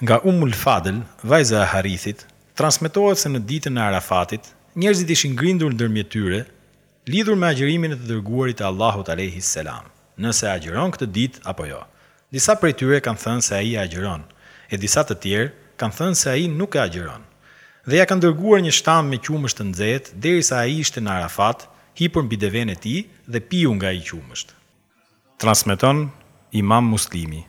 Nga Ummul Fadl, vajza e Harithit, transmetohet se në ditën e Arafatit, njerëzit ishin grindur ndërmjet tyre lidhur me agjërimin e të Dërguarit të Allahut alejhi selam, nëse e agjëron këtë ditë apo jo. Disa prej tyre kanë thënë se ai e agjëron, e disa të tjerë kanë thënë se ai nuk e agjëron. Dhe ia kanë dërguar një shtambë me qumësht të nxehtë derisa ai ishte në Arafat, hipur mbi devenë e tij dhe piu nga ai qumësht. Transmeton Imam Muslimi.